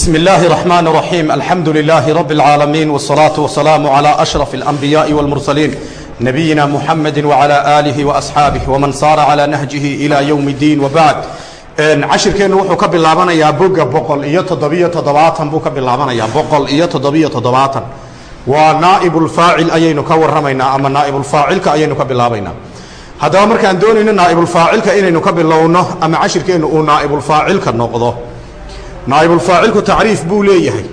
بسم الله الرحمن الرحيم الحمد لله رب العالمين والصلاة والسلام على أشرف الأنبياء والمرسلين نبينا محمد وعلى آله وأصحابه ومن صار على نهجه إلى يوم الدين وبعد cashirkeennu wuxuu ka bilaabanayaa boga boqol iyo toddobiyo toddobaatan buu ka bilaabanayaa boqol iyo toddobiyo toddobaatan waa naaibulfaacil ayaynu ka warramaynaa ama naaibulfaacilka ayaynu ka bilaabaynaa haddaba markaan doonayno naaibulfaacilka inaynu ka bilowno ama cashirkeennu uu naaibulfaacilka noqdo Naaibulfaacilku tacriif buu leeyahay.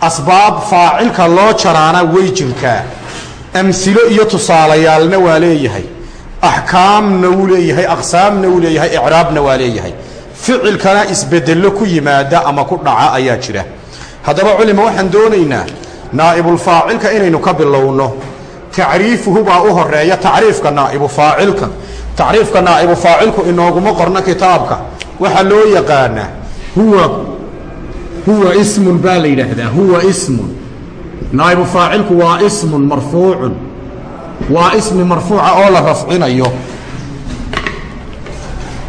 Asbaab faacilka loo jaraana way jirtaa amsilo iyo tusaalayaalna waa leeyahay. Axkaamna wuu leeyahay aqsaamna wuu leeyahay icraabna waa leeyahay. Ficilkana isbedello ku yimaada ama ku dhaca ayaa jira. Haddaba culima waxaan doonaynaa naa'ibulfaacilka inaynu ka bilowno. Tacriifuhu baa u horreeya tacriifka naa'ibufaacilka tacriifka naa'ibufaacilku inooguma qorno kitaabka. Waxaa loo yaqaanaa huwa huwa ismun baa la yidhaahdaa. Huwa ismun. Naa'ibufaacilku waa ismun marfuucun. Waa ismi marfuuca oo la rafcinayo.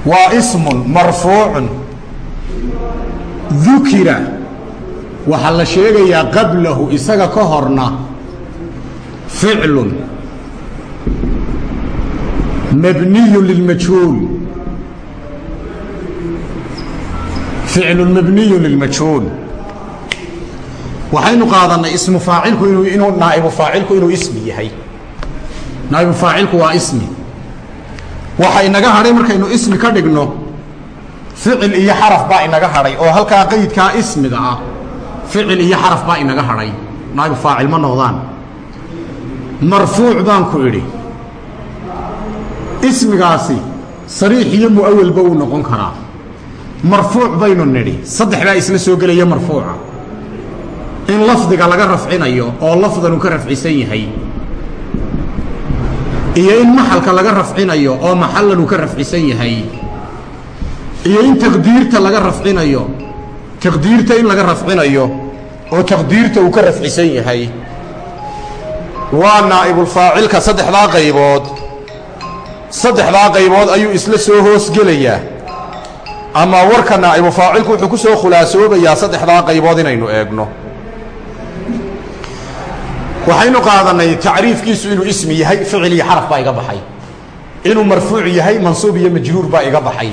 Waa ismun marfuucun. Dukira waxaa la sheegayaa qablahu isaga ka horna. Ficlun. Mabniyun lilmajhuul ficlun mabniyun lilmajhuul waxaynu qaadannay ismu faacilku inuu naa'ibu faacilku inuu ismi yahay. Naa'ibu faacilku waa ismi. Waxa inaga hadhay markaynu ismi ka dhigno ficil iyo xaraf baa inaga hadhay oo halkaa qeydkaa ismiga ah ficil iyo xaraf baa inaga hadhay. Naa'ibu faacil ma noqdaan marfuuc baan ku idhi. Ismigaasi sariix iyo mu'awalba uu noqon karaa marfuuc baynu nidhi. Saddex baa isla soo gelaya marfuuca. In lafdiga laga rafcinayo oo lafdan uu ka rafcisan yahay iyo in maxalka laga rafcinayo oo maxallan uu ka rafcisan yahay iyo in taqdiirta laga rafcinayo taqdiirta in laga rafcinayo oo taqdiirta uu ka rafcisan yahay waa naa'ibulfaacilka saddexdaa qaybood. Saddexdaa qaybood ayuu isla soo hoosgelayaa ama warka naa'ibufaacilku wuxuu ku soo khulaasoobayaa saddexdaa qaybood inaynu eegno. Waxaynu qaadannay tacriifkiisu inuu ismi yahay ficil iyo xaraf baa iga baxay. Inuu marfuuc yahay mansuub iyo majruur baa iga baxay.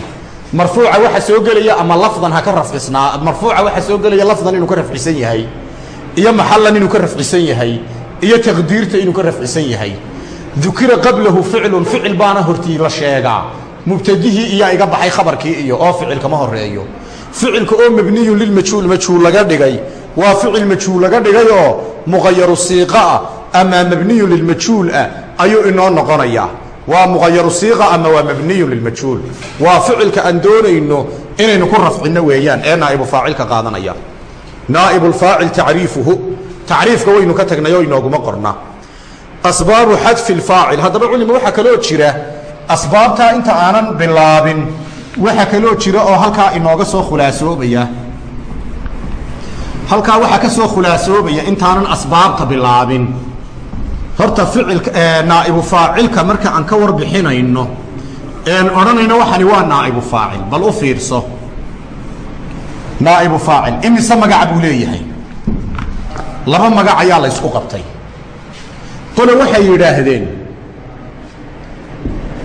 Marfuuca waxa soo gelaya ama lafdan ha ka rafcisnaa marfuuca waxa soo gelaya lafdan inuu ka rafcisan yahay iyo maxallan inuu ka rafcisan yahay iyo taqdiirta inuu ka rafcisan yahay. Dukira qablahu ficlun ficil baana hortii la sheegaa mubtadihii iyaa iga baxay khabarkii iyo oo ficil kama horeeyo ficilka oo mabniyun lilmajhuul majhuul laga dhigay. Waa ficil majhuul laga dhigayoo muqayaru siiqa ah ama mabniyun lilmajhuul ah ayuu inoo noqonayaa waa muqayaru siiqa ama waa mabniyun lilmajhuul waa ficilka aan doonayno inaynu ku rafcinno weeyaan ee naa'ibu faacilka qaadanaya. Naa'ibulfaacil tacriifuhu tacriifka waynu ka tagnay oo inooguma qorna. Asbaabu xadfi lfaacil haddaba culima waxaa kaloo jira asbaabtaa inta aanan bilaabin. Waxaa kaloo jira oo halkaa inooga soo khulaasoobaya halkaa waxaa ka soo khulaasoobaya intaanan asbaabta bilaabin. Horta ficilka naa'ibu faacilka marka aan ka warbixinayno een odhanayno waxani waa naa'ibu faacil bal u fiirso. Naa'ibu faacil imise magaca buu leeyahay? Laba magac ayaa la ysku qabtay. Qole waxay yidhaahdeen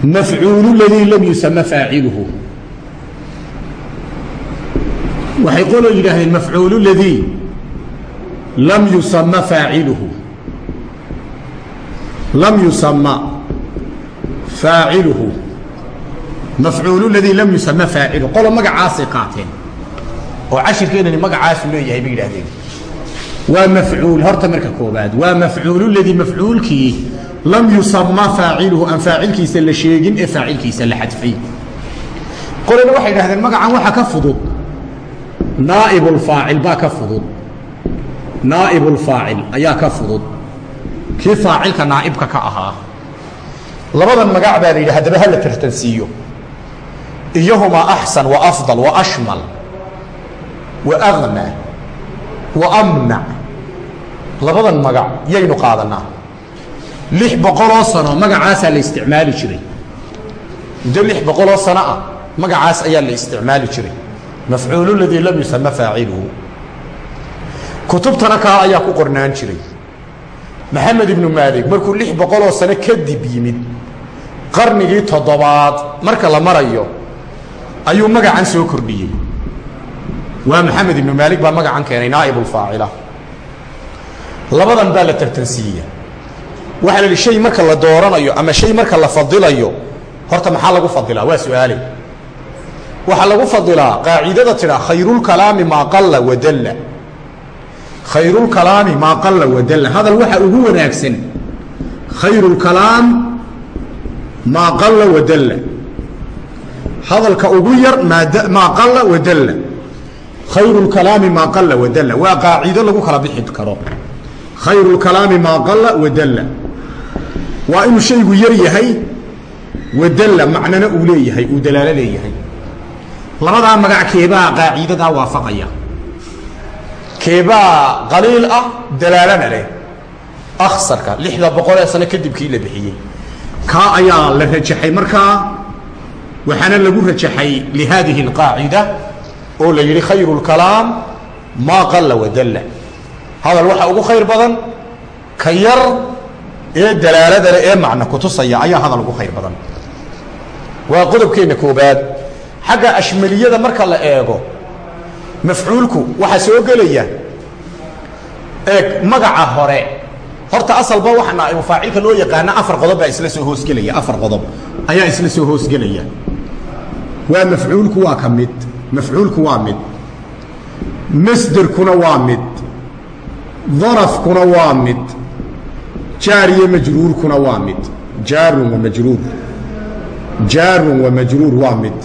mafcuulu ladii lam yusama faaciluhu waxay qolo yidhaahdeen mafcuulu ladii lam yusama faaciluhu lam yusama faaciluhu mafcuulu ladii lam yusama faaciluhu qolo magacaasay qaateen oo cashirkeenani magacaasu leeyahay bay yidhahdeen waa mafcuul horta marka koobaad waa mafcuulu ladii mafcuulkii lam yusama faaciluhu aan faacilkiisa la sheegin ee faacilkiisa la xadfay. Qolena waxay yidhahdeen magacan waxa ka fudud. Naa'ibulfaacil baa ka fudud. Naa'ibulfaacil ayaa ka fudud. Kii faacilka naa'ibka ka ahaa. Labadan magac baa la yidhi haddaba hala tartansiiyo. Iyahumaa axsan wa afdal wa ashmal wa agna wa amnac labadan magac yaynu qaadanaa lix boqoloo sano magacaasaa la isticmaali jiray. Muddo lix boqoloo sano ah magacaas ayaa la isticmaali jiray. Mafcuulu ladii lam yusama faaciluhu. Kutubtana kaa ayaa ku qornaan jiray. Maxamed ibnu maalik markuu lix boqoloo sano kadib yimid qarnigii toddobaad marka la marayo ayuu magacan soo kordhiyey. Waa maxamed ibnu maalik baa magacan keenay naa'ibulfaacila labadan baa la tartansiiya waxaa la shay marka la dooranayo ama shay marka la fadilayo horta maxaa lagu fadilaa? Waa su'aale waxaa lagu fadilaa qaacidada tidhaa khayrulkalaami maa qalla wadalla khayrulkalaami maa qalla wadalla hadal waxa ugu wanaagsan khayrulkalaam maa qalla wadalla hadalka ugu yar maa qalla wadalla khayrulkalaami maa qalla wadalla waa qaacido lagu kala bixi karo. Khayrulkalaami maa qalla wadalla waa inuu shaygu yar yahay wadalla macnana uu leeyahay uu dalaalo leeyahay. Labadaa magac keebaa qaaciidadaa waafaqaya. Keebaa qaliil ah dalaalana leh. Aksarka lixda boqolee sano kadib la bixiyey. Kaa ayaa la rajaxay markaa waxaana lagu rajaxay lihaadihi اlqaacida oo la yidhi khayru اlkalaam maa qalla wadalla hadal waxaa ugu khayr badan ka yar ee dalaalada leh ee macno kutusaya ayaa hadal ugu khayr badan. Waa qodobkeenna koobaad. Xagga ashmaliyada marka la eego mafcuulku waxaa soo gelaya eeg magaca hore. Horta asalba waxa naaibu faacilka loo yaqaana afar qodob baa isla soo hoosgelaya afar qodob ayaa isla soo hoosgelaya. Waa mafcuulku waa ka mid mafcuulku waa mid. Masderkuna waa mid. Darafkuna waa mid jaar iyo majruurkuna waa mid. Jaarun wa majruur. Jaarun wa majruur waa mid.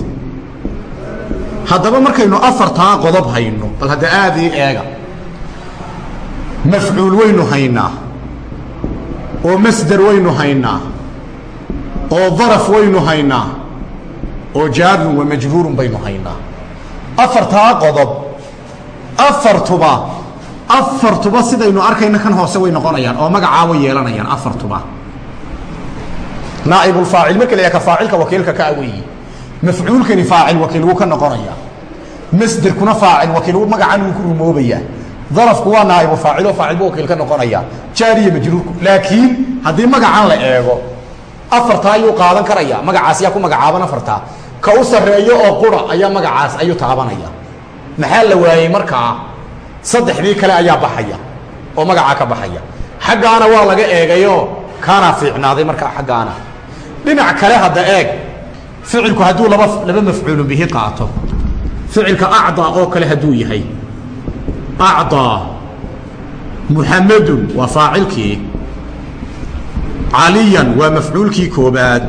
Haddaba markaynu afartaa qodob hayno bal hadda aada ii eega. Mafcuul waynu haynaa. Oo masder waynu haynaa. Oo daraf waynu haynaa. Oo jaarun wa majruurun baynu haynaa. Afartaa qodob. Afartuba afartuba sidaynu arkayno kan hoose way noqonayaan oo magacaa way yeelanayaan afartuba naaibulfaacil marka la ka faacilka wakiilka ka aweeyi mafcuulkani faacil wakiil wuu ka noqonayaa masderkuna faacil wakiil magacan wuu ku rumoobayaa darafku waa naaibu faacilo faacil buu wakiil ka noqonayaa jaariya majruurku laakiin haddii magacan la eego afartaa ayuu qaadan karaya. Magacaas yaa ku magacaaban afartaa. Ka u sarreeyo oo qura ayaa magacaas ayuu taabanaya. Maxaa la waayey markaa saddexdii kale ayaa baxaya oo magacaa ka baxaya. Xaggaana waa laga eegayo kaanaa fiicnaaday markaa xaggaana. Dhinac kale hadda eeg ficilku hadduu laba laba mafcuulu bihi qaato. Ficilka acdaa oo kale hadduu yahay. Acdaa muxamadun waa faacilkii. Caliyan waa mafcuulkii koobaad.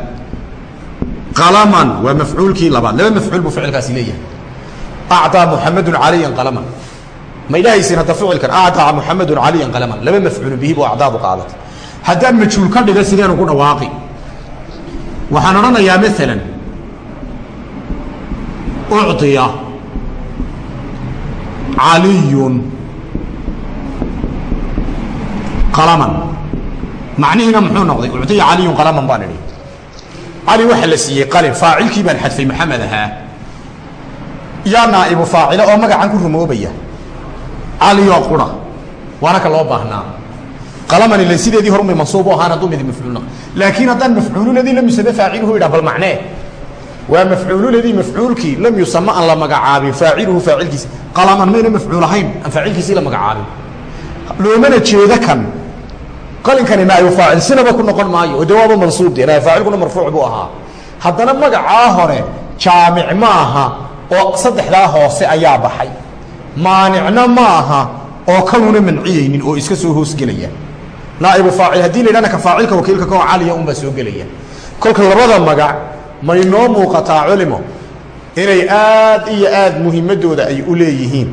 Qalaman waa mafcuulkii labaad. Laba mafcuul buu ficilkaasi leeyahay. Acdaa muxamadun caliyan qalaman ma ilahaysin hadda ficilkan acdaa muxamadun caliyan qalaman. Laba mafcuulu bihi buu acdaadu qaadatay. Haddaan majhuul ka dhiga sideenu ku dhawaaqi. Waxaan odhanayaa maalan ucطiya caliyun qalaman. Macnihiina muxuu noqday? Ucطiya caliyun qalaman baan idhi. Cali waxaa la siiyey qalin faacilkii baan xadfay maxamed ahaa. Yaa naa'ibu faacilo oo magacan ku rumoobaya caliyoo qura waana ka loo baahnaa qalaman ila sideedii horumay mansuub u ahaan hadduu mid mafcuulna laakiin haddaan mafcuululadii lam yusame faaciluhu idhah bal macnee? Waa mafcuululadii mafcuulkii lam yusama aan la magacaabin. Faaciluhu faacilkiisi qalaman mayna mafcuul ahayn aan faacilkiisii la magacaabin. Loomana jeedo kan. Qalinkani naa'ibu faacil sinaba ku noqon maayo. Oo de waaba mansuub de naa'ibu faacilkuna marfuuc buu ahaa. Haddana magacaa hore jaamic ma aha oo saddexdaa hoose ayaa baxay maanicna ma aha oo kanuna manciyeynin oo iska soo hoosgelaya naaibu faacil haddii la yidhahna ka faacilka wakiilka kao caliya unbaa soo gelaya. Kolka labada magac may noo muuqataa culimo inay aad iyo aad muhiimadooda ay u leeyihiin.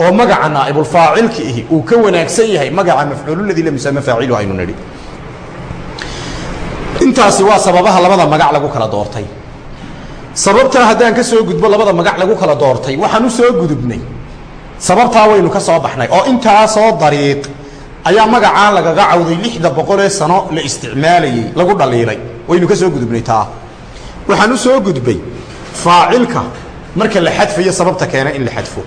Oo magaca naa'ibulfaacilka ihi uu ka wanaagsan yahay magaca mafcuululadii lam yusama faacilu aynu nidhi. Intaasi waa sababaha labada magac lagu kala doortay. Sababtaa haddaan ka soo gudbo labada magac lagu kala doortay waxaan u soo gudubnay sababtaa waynu ka soo baxnay oo intaasoo dariiq ayaa magacaa lagaga cawday lixda boqolee sano la isticmaalayey lagu dhaliilay. Waynu ka soo gudubnay taa. Waxaan u soo gudbay faacilka marka la xadfayo sababta keena in la xadfo.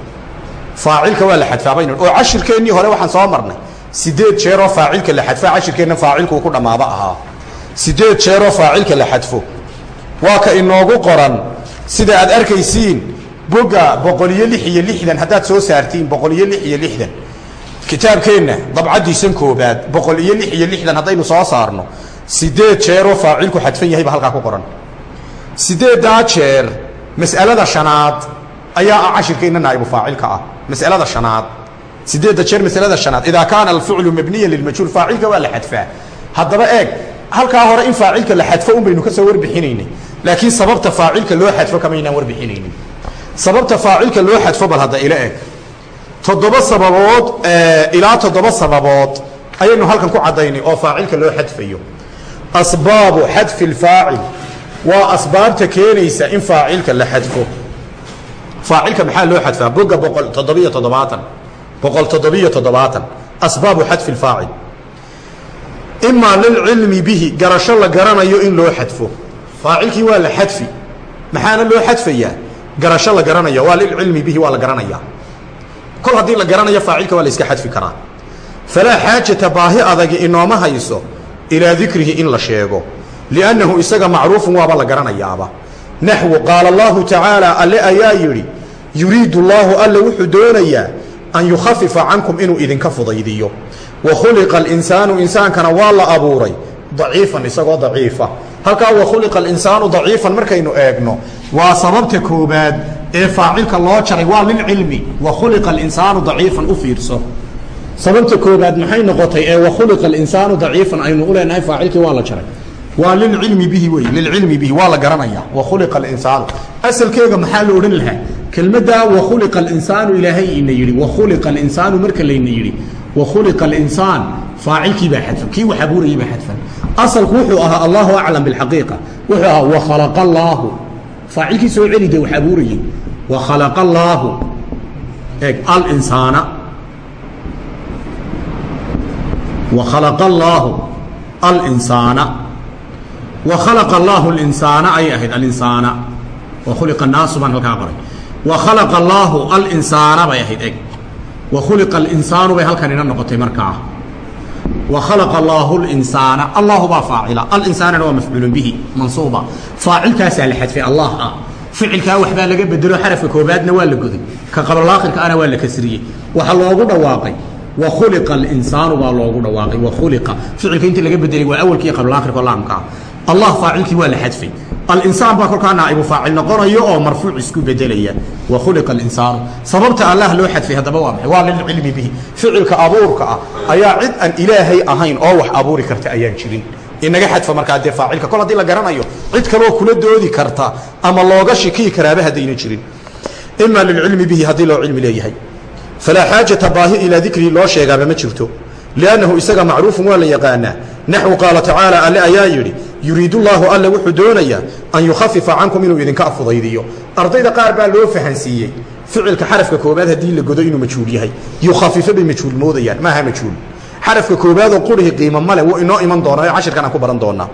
Faacilka waa la xadfaa baynu oo cashirkeennii hore waxaan soo marnay. Sideed jeeroo faacilka la xadfaa cashirkeenna faacilkuu ku dhammaaba ahaa. Sideed jeeroo faacilka la xadfo. Waa ka inoogu qoran. Sida aad arkaysiin boga boqol lix iyo lixdan haddaad soo saartiin boqol lix iyo lixdan. Kitaabkeenna dabcaddiisan koobaad boqol lix iyo lixdan haddaynu soo saarno sideed jeeroo faacilku xadfan yahay ba halkaa ku qoran. Sideeddaa jeer mas'alada shanaad ayaa ah cashirkeenna naa'ibu faacilka ah. Mas'alada shanaad. Sideedda jeer masalada shanaad? Idaa kaana alficlu mabniyan lilmajhuul faacilka waa la xadfaa. Haddaba eeg halkaa hore in faacilka la xadfo un ka soo warbixinaynay laakiin sababta faacilka loo xadfo kamaynaan warbixinaynin sababta faacilka loo xadfo bal hadda ila eg. Toddoba sababood ilaa toddoba sababood ayaynu halkan ku caddaynay oo faacilka loo xadfayo. Asbaabu xadfi lfaacil waa asbaabta keenaysa in faacilka la xadfo. Faacilka maxaa loo xadfaa? Boga boqol toddobiyo toddobaatan. Boqol toddobiyo toddobaatan. Asbaabu xadfi lfaacil imaa lilcilmi bihi garasho la garanayo in loo xadfo. Faacilkii waa la xadfi. Maxaana loo xadfayaa garasho la garanayo waa lilcilmi bihi waa la garanayaa kol haddii la garanayo faacilka waa la iska xadfi karaa. Falaa xaajata baahi adagi inooma hayso ilaa dikrihi in la sheego. Liannahu isaga macruufun waaba la garanayaaba. Naxwu qaala allahu tacaala alle ayaa yidhi yuriidu llaahu alle wuxuu doonayaa an yukhafifa cankum inuu idinka fudaydiyo. Wa khuliqa alinsaanu insaankana waa la abuuray daciifan isagoo daciifa halkaa wa khuliqa daciifan markaynu eegno waa sababta koobaad ee faacilka loo jaray waa lilcilmi wa khuliqa alinsaanu daciifan u fiirso. Sababta koobaad maxay noqotay ee wa khuliqa daciifan aynu u leenahay faacilkii waa la jaray? Waa lilcilmi bihi wey lilcilmi bihi waa la garanaya wa khuliqa asalkeega maxaa la odhan lahaa? Kelmaddaa wa khuliqa ilaahay ina yidhi wa khuliqa marka layna yidhi wa khuliqa faacilkii baa xadfan kii wax abuurayay baa xadfan asalku wuxuu ahaa allahu aclam bilxaqiiqa wuxuu ahaa wa khalaqa allaahu faacilkii soo celi dee wax abuurayay. Wa khalaqa allaahu eeg alinsaana wa khalaqa allaahu alinsaana wa khalaqa allaahu alinsaana ayay ahayd alinsaana wa khuliqa baan halkaa qoray wa khalaqa allaahu alinsaana bay ahayd eg wa alinsaanu bay halkan ina noqotay markaa khalaqa allaahu linsaana allahu baa faacila alinsaanana waa mafcuulun bihi. Mansuuba. Faacilkaasaa la xadfay allah ah ficilkaa waxbaa laga bedelo xarafka koobaadna waa la goday. Ka qablaakhirka ana waa la kasriyey. Waxaa loogu dhawaaqay. Wa khuliqa alinsaanu baa loogu dhawaaqay. Wa khuliqa. Ficilka intii laga bedelay waa awalkii qablaakhirka oo laamka ah allah faacilkii waa la xadfay alinsaan baa kolkaa naa'ibu faacil noqonayo oo marfuuc isku bedelaya. Wa khuliqa alinsaanu sababta allah loo xadfay haddaba waa maxay? Waa lilcilmi bihi. Ficilka abuurka ah ayaa cid aan ilaahay ahayn oo wax abuuri karta ayaan jirin. Inaga xadfa markaa dee faacilka. Kol haddii la garanayo cid kaloo kula doodi karta ama looga shikiyi karaaba haddayna jirin. Ima lilcilmi bihi haddii loo cilmi leeyahay. Falaa xaajata baahi ilaa dikrii loo sheegaaba ma jirto. Liannahu isaga macruufun waa la yaqaanaa naxwu qaala tacaala alle ayaa yidhi yuriidu llaahu alle wuxuu doonayaa an yukhafifa cankum inuu idinka afudaydiyo. Ardayda qaar baa loo fahansiiyey ficilka xarafka koobaad haddii la godo inuu majhuul yahay. Yukhafifa bay majhuul moodayaan maaha majhuul xarafka koobaadoo qurihi qiimo male wuu inoo iman doonaa oo cashirkan aan ku baran doonaa.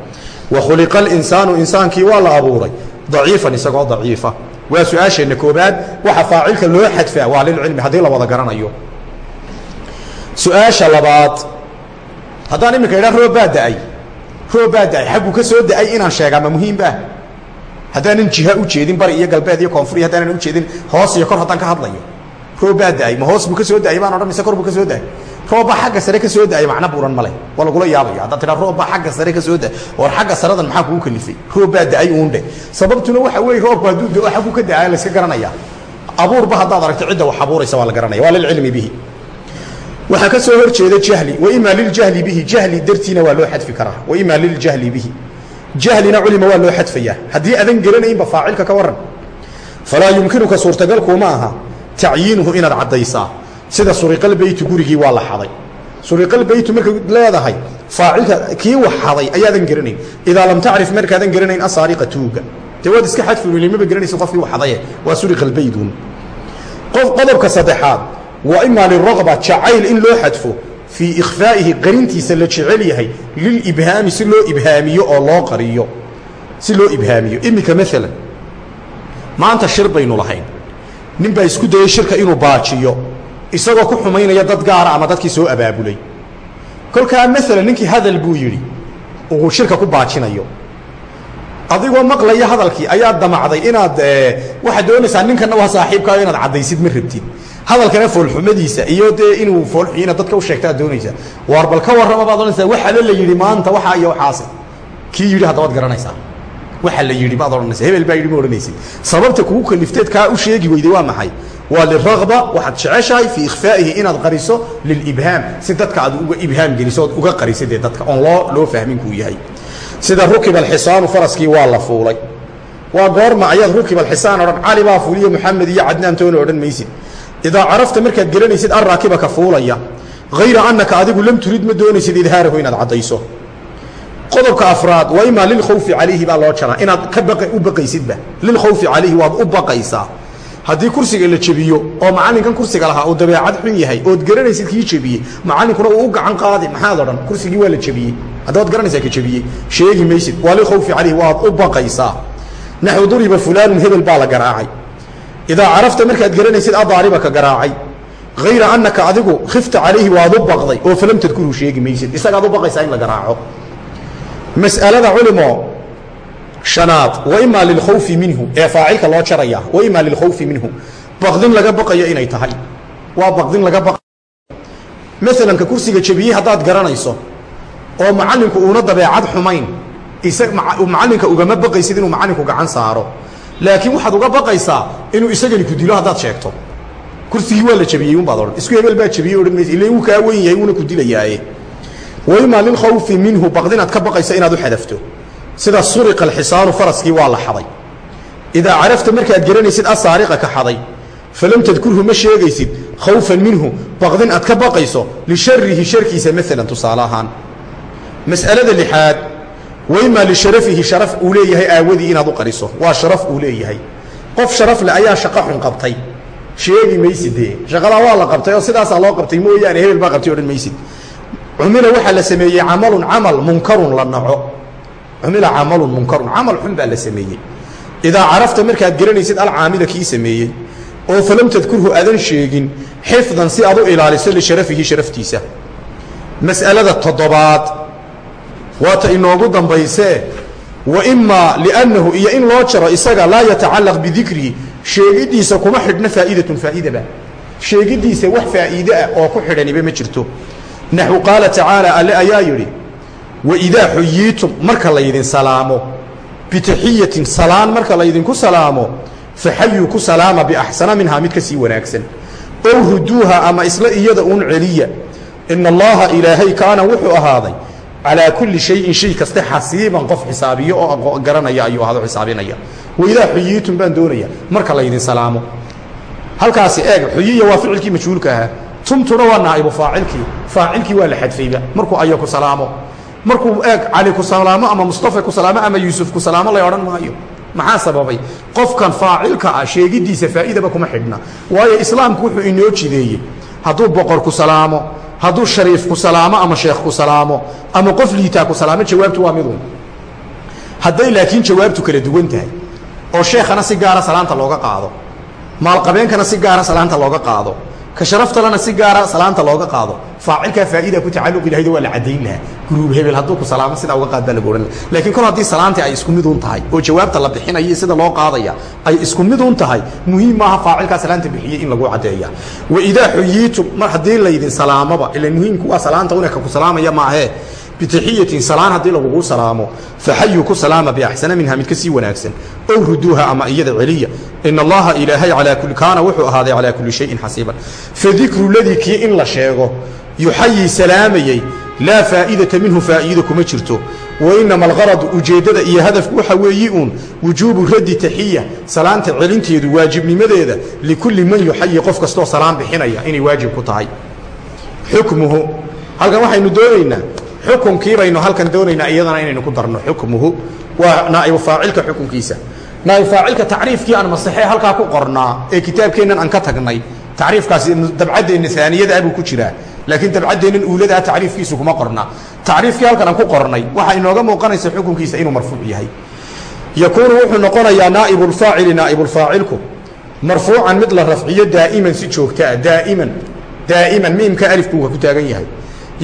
Wa khuliqa alinsaanu insaankii waa la abuuray. Daciifan isagoo daciifa. Waa su'aasheenna koobaad waxa faacilka loo xadfaa waa lilcilmi haddii la wada garanayo. Su'aasha labaad haddaan iminka idhaa roob baa da'ay. Roob baa da'ay. Xagguu ka soo da'ay inaan sheegaa ma muhiimbaah haddaanan jiha u jeedin bari iyo galbeed iyo koonfur iyo haddaanan ujeedin hoos iyo kor haddaan ka hadlayo. Roob baa da'ay. Ma hoos buu ka soo da'ay? Baan odhan mise kor buu ka soo da'ay? Roobbaa xagga sare ka soo da'ay? Macno buuran male waa lagula yaabaya haddaad tidhaa roobbaa xagga sare ka soo da'ay. War xagga saradan maxaa kugu kalifay? Roob baa da'ay uundhe sababtuna waxa weeye roobku hadduu da'o xagguu ka da'aya la iska garanayaa abuurba haddaad aragto cidda wax abuuraysa waa la garanaya. Waa lilcilmi bihi waxaa ka soo hor jeeda jahli waimaa liljahli bihi jahli dartiina waa loo xadfi karaa waimaa liljahli bihi. Jahlina culima waa loo xadfayaa. Haddii adan geranaynba faacilka ka waran falaa yumkinuka suurtagal kuuma aha tacyiinuhu inaad caddaysaa. Sida suriqalbeytu gurigii waa la xaday. Suriqalbeytu markay leedahay faacilka kii wax xaday ayaadan geranayn idaa lam tacrif markaadan geranayn asaariqa tuuga. Dee waad iska xadfilimaba garanaysa qofkii wax waa suriqalbeydun qof qodobka saddexaad wa imaa liraqba jacayl in loo xadfo fii ikhfaa'ihi qarintiisa la jecel yahay lilibhaami si loo ibhaamiyo oo loo qariyo. Si loo ibhaamiyo. Iminka maalan maanta shir baynu lahayn. Nin baa isku dayey shirka inuu baajiyo. Isagoo ku xumaynaya dad gaara ama dadkii soo abaabulay. Kolkaa maalan ninkii hadal buu yidhi uu shirka ku baajinayo. Adigoo maqlaya hadalkii ayaa damacday inaad waxaad doonaysaa ninkana waa saaxiibkaayo inaad caddaysid ma rabtid hadalkana foolxumadiisa iyo dee inuu foolxuyo inaad dadka u sheegta ad waar bal ka warrama baad odhanaysaa waxaale la yidhi maanta waxaa iyo waxaasi kii yidhi haddabaad garanaysaa. Waxa la yidhi baad odhanaysa hebel baa yidhi ma odhanaysid. Sababta kugu kalifteed kaa u sheegi weyday waa maxay? Waa liragba waxaad jeceshahay fii ikhfaa'ihi inaad qariso lilibhaam si dadka aad uga ibhaam geliso ood uga qarisid dee dadka oon loo loo fahmin kuu yahay. Sida rukiba alxisaanu faraskii waa la fuulay. Waa goorma ayaad rukiba alxisaan odhan cali baa fuuliyo moxamed iyo cadnaan odhan maysid idaa carafta markaad gelanaysid arraakiba ka fuulaya hayra annaka adigu lam turid ma doonaysid idhaarahu inaad caddayso qodobka afraad waa imaa lilkhawfi calayhi baa loo jaraa inaad ka u baqaysidba lilkhawfi calayhi waad u baqaysaa haddii kursiga la jebiyo oo macallinkan kursiga lahaa uu dabeecad xun yahay ood garanaysid kii jebiyey macallinkuna uu u gacan qaadi maxaad odhan kursigii waa la jebiyey haddaad garanaysaa ka jebiyey sheegi maysid waa lilkhawfi calayhi waad u baqaysaa naxu duriba fulaanun hebel baa la garaacay idaa carafta markaad garanaysid adaariba ka garaacay hayra annaka adigu khifta calayhi waad u baqday oo falam tadkurhu sheegi maysid isagaad u baqaysaa in la garaaco mas'alada culimo shanaad wa imaa lilkhawfi minhu ee faacilka loo jaraya wa imaa lilkhawfi minhu baqdin laga baqayo inay tahay waa baqdin laga baqayo maalanka kursiga jebiyey haddaad garanayso oo macallinku uuna dabeecad xumayn macallinka ugama baqaysid inuu macallinku gacan saaro laakiin waxaad uga baqaysaa inuu isagani ku dilo haddaad sheegto. Kursigii waa la jebiyey unbaad odhan. Isku hebel baa jebiyey odhan maysa ille wuu kaa wen yahay wuuna ku dilayaaye. Wa imaa lilkhawfi minhu baqdinaad ka baqayso inaad u xadafto. Sida suriqa alxisaanu faraskii waa la xaday. Idaa carafta markaad garanaysid asaariqa ka xaday. Falam tadkurhu ma sheegaysid khawfan minhu baqdin aad ka baqayso lisharihi sharkiisa maalan tusaale ahaan. Mas'alada lixaad wa imaa lisharafihi sharaf uu leeyahay aawadii inaad u qariso. Waa sharaf uu leeyahay. Qof sharaf leh ayaa shaqo xun qabtay. Sheegi maysid shaqadaa waa la qabtay oo sidaasaa loo qabtay mooyaane hebel baa qabtay odhan maysid cumila waxaa la sameeyey camalun camal munkarun la naco. Cumila camalun munkarun camal xun baa la sameeyey. Idaa carafta markaad garanaysid alcaamila kii sameeyey. Oo falam tadkurhu aadan sheegin xifdan si aad u ilaaliso lisharafihi sharaftiisa. Mas'alada toddobaad waata inoogu dambaysee wa imaa liannahu iyo in loo jaro isaga laa yatacallaq bidikrihi sheegiddiisa kuma xidhna faa'idatun faa'iidaba. Sheegiddiisa wax faa'iide ah oo ku xidhaniba ma jirto. Naxu qaala tacaala alle ayaa yidhi waidaa xuyiitum marka laydin salaamo. Bitaxiyatin salaan marka laydinku salaamo. Faxayuu ku salaama biaxsana minhaa mid ka sii wanaagsan. Ow ruduuha ama isla iyada uun celiya. Ina allaha ilaahay kaana wuxuu ahaaday calaa kulli shayin shay kaste xasiiban qof xisaabiyo oo garanaya ayuu ahado xisaabinaya. Waidaa xuyiitum baan doonaya marka laydin salaamo halkaasi eeg xuyiya waa ficilkii majhuulka ahaa. Tumtuna waa naa'ibu faacilkii. Faacilkii waa la xadfayba. Markuu aya ku salaamo markuu eeg cali ku salaamo ama mustafa ku salaamo ama yuusuf ku salaamo lay odhan maayo. Maxaa sababay? Qofkan faacilka ah sheegiddiisa faa'iidaba kuma xidhna. Waayo islaamku wuxuu inoo jideeyey. Hadduu boqor ku salaamo hadduu shariif ku salaamo ama sheekh ku salaamo ama qof liitaa ku salaamo jawaabtu waa midun hadday laakiin jawaabtu kala duwan tahay oo sheekhana si gaara salaanta looga qaado maalqabeenkana si gaara salaanta looga qaado ka sharaftalena si gaara salaanta looga qaado. Faacilkaa faa'iida ku tacalluqi lahayd waa la caddayn lahaa. Guruub hebel hadduu ku salaamo sidaa uga qaad baa lagu odhan laha laakiin kol haddii salaantii ay isku midun tahay oo jawaabta la bixinaya iyo sida loo qaadaya ay isku midun tahay muhiim maaha faacilkaa salaanta bixiyey in lagu caddeeya. Wa idaa xuyiitum mar haddii laydin salaamoba ila muhiimku waa salaanta unaka ku salaamaya maahee bitaxiyatin salaan haddii lagugu salaamo faxayuu ku salaama biaxsana minha mid ka sii wanaagsan ow ruduuha ama iyada celiya ina allaha ilaahay alaa kaana wuxuu ahaaday calaa kulli shayin xasiiban fadikru ladii kii in la sheego yuxayii salaamayey laa faa'idata minhu faa'iida kuma jirto wainama algaradu ujeeddada iyo hadafku waxa weeyi uun wujuubu raddi taxiya salaanta celinteedu waajibnimadeeda likulli man yuxayi qof kastoo salaam bixinaya inay waajib ku tahay xukmuhu halkan waxaynu doonaynaa xukunkii baynu halkan doonaynaa iyadana inaynu ku darno xukmuhu. Waa naa'ibu faacilka xukunkiisa. Naa'ibu faacilka tacriifkii aan masaxee halkaa ku qornaa ee kitaabkeennan aan ka tagnay tacriifkaasi dabcaddeenna aaniyada ah buu ku jiraa. Laakiin dabcaddeennan uuladaa tacriifkiisu kuma qorna tacriifkii halkan aan ku qornay waxaa inooga muuqanaysa xukunkiisa inuu marfuuc yahay. Yakuunu wuxuu noqonayaa naa'ibulfaacili naa'ibulfaacilku marfuucan mid la rafciyo daa'iman si joogtaa daa'iman daa'iman miimka alifku waa ku taagan yahay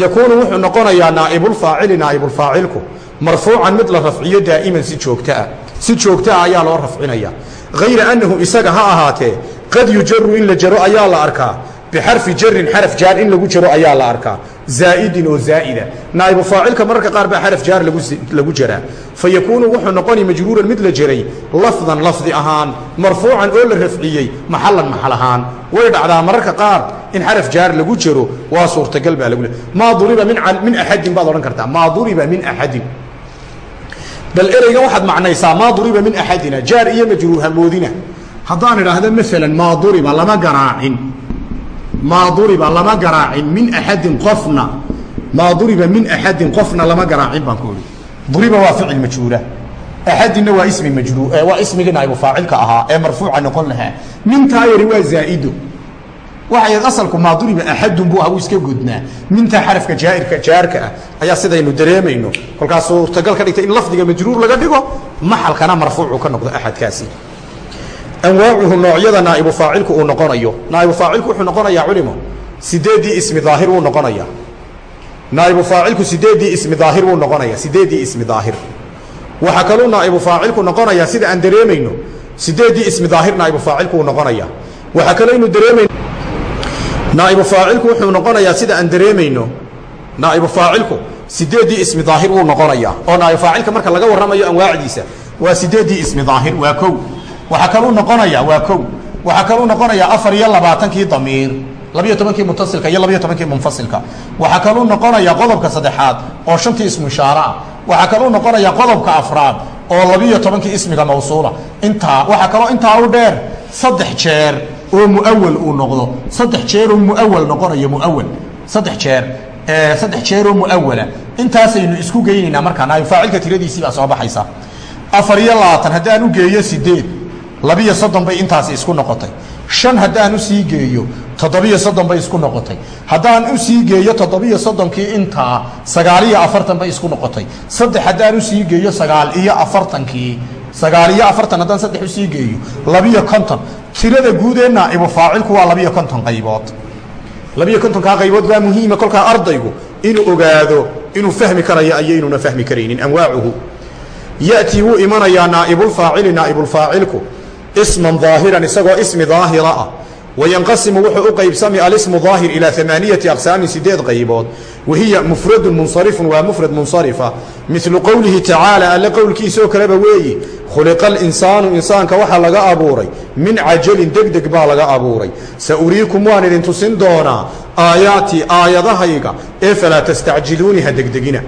yakuunu wuxuu noqonayaa naa'ibulfaacili naa'ibulfaacilku marfuucan mid la rafciyo daa'iman si joogtaa si joogtaa ayaa loo rafcinaya. Hayra annahu isaga ha ahaatee qad yujaru in la jaro ayaa la arkaa. Bixarfi jarin xaraf jaar in lagu jaro ayaa la arkaa zaa'idin oo zaa'ida naa'ibu faacilka mararka qaar baa xaraf jaar lagu jaraa fa wuxuu noqoni majruuran mid la jaray lafdan lafdi ahaan marfuucan oo la rafciyey maxalan maxal ahaan way dhacdaa mararka qaar in xaraf jaar lagu jaro waa suurtagal baa lagu maa duriba min axadin baad odhan kartaa maa duriba min axadin bal ereygan waxaad macnaysaa maa duriba min axadina jaar iyo majruur hamoodina haddaan idhaahdo maalan maa duriba lama garaacin maa duriba lama garaacin min axadin qofna. Maa duriba min axadin qofna lama garaacin baan ku ihi duriba waa ficil majruura axadinna waa ismi majruur waa ismigii naa'ibu faacilka ahaa ee marfuuca noqon lahaa. Mintaa yari waa zaa'ido waxay asalku maa duriba axadun buu ahabu iska godnaa. Mintaa xarafka jaairka jaarka ah ayaa sidaynu dareemayno. Kolkaas suurtagal ka dhigtay in lafdiga majruur laga dhigo maxalkana marfuucu ka noqdo axadkaasi anwaacuhu noocyada naaibu faacilku uu noqonayo. Naaibu faacilku wuxuu noqonayaa culimo. Sideeddii ismi daahir wuu noqonaya naaibu faacilku sideeddii ismi daahir wuu noqonaya sideeddii ismi daahir. Waxaa kaluu naaibu faacilku noqonayaa sida aan dareemayno. Sideeddii ismi daahir naaibu faacilku uu noqonaya waxaa kaloo dareemayno. Naaibu faacilku wuxuu noqonayaa sida aan dareemayno. Naaibu faacilku sideeddii ismi daahir wuu noqonayaa. Oo naaibu faacilka marka laga warramayo anwaacdiisa waa sideeddii ismi daahir waa kow waxaa kaluu noqonayaa waa kow. Waxaa kaluu noqonayaa afar iyo labaatankii damiir. Labiyo tobankii mutasilka iyo labiyo tobankii munfasilka. Waxaa kaluu noqonayaa qodobka saddexaad oo shantii ismu ishaare ah waxaa kaluu noqonayaa qodobka afraad oo labiyo tobankii ismiga mawsuula. Intaa waxaa kaloo intaa u dheer saddex jeer oo muawal uu noqdo. Saddex jeer oo muawal noqonayo muawal saddex jeer saddex jeer oo muawala intaasaynu isku geynaynaa markaa naayib faacilka tiradiisii baa soo baxaysa. Afar iyo labaatan haddaan u geeyo sideed labiyo soddon bay intaasi isku noqotay. Shan haddaan u sii geeyo toddobiyo soddon bay isku noqotay. Haddaan u sii geeyo toddobiyo soddonkii intaa sagaaliyo afartan bay isku noqotay. Saddex haddaan u sii geeyo sagaal iyo afartankii sagaal iyo afartan haddaan saddex u sii geeyo labiyo konton. Tirada guud ee naa'ibu faacilku waa labiyo konton qaybood. Labiyo kontonkaa qaybood baa muhiima kolkaa ardaygu inuu ogaado inuu fahmi karayo iyo inuuna fahmi karaynin anwaacuhu ya'tii wuu imanayaa naa'ibulfaacili naa'ibulfaacilku isman daahiran isagoo ismi daahira ah. Wayanqasimu wuxuu u qaybsami alismu daahir ilaa amaaniyati aqsaamin sideed qaybood. Wahiya mufradun munsarifun waa mufrad munsarifa. Milu qowlihi tacaala alle qowlkiisoo kaleba weeyi khuliqa alinsaanu insaanka waxaa laga abuuray. Min cajalin degdeg baa laga abuuray. Sa uriikum waan idin tusin doonaa aayaatii aayadahayga ee falaa tastacjiluuni ha degdegina.